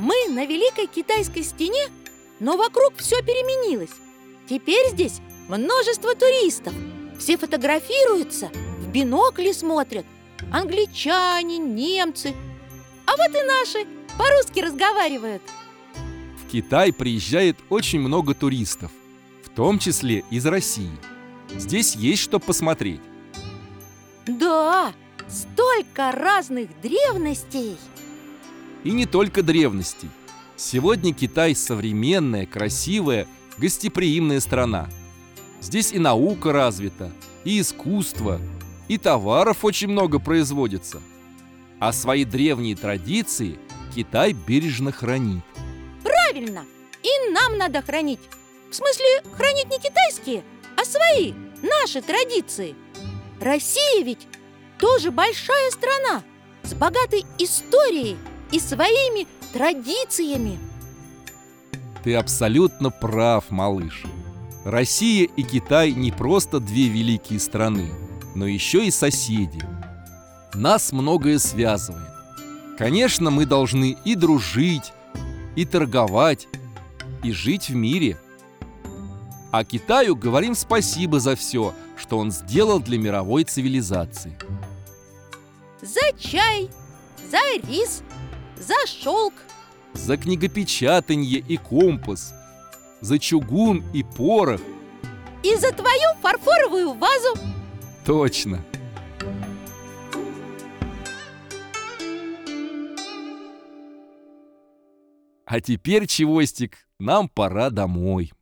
Мы на Великой Китайской стене, но вокруг все переменилось. Теперь здесь множество туристов. Все фотографируются, в бинокли смотрят. Англичане, немцы. А вот и наши по-русски разговаривают. В Китай приезжает очень много туристов, в том числе из России. Здесь есть что посмотреть. Да, столько разных древностей. И не только древностей. Сегодня Китай современная, красивая, гостеприимная страна. Здесь и наука развита, и искусство, и товаров очень много производится. А свои древние традиции Китай бережно хранит. Правильно. И нам надо хранить. В смысле, хранить не китайские, а свои, наши традиции. Россия ведь тоже большая страна с богатой историей и своими традициями. Ты абсолютно прав, малыш. Россия и Китай не просто две великие страны, но еще и соседи. Нас многое связывает. Конечно, мы должны и дружить, и торговать, и жить в мире. А Китаю говорим спасибо за все, что он сделал для мировой цивилизации. За чай, за рис, за шелк, За книгопечатанье и компас, за чугун и порох. и за твою фарфоровую вазу. Точно. А теперь, Чевостик, нам пора домой.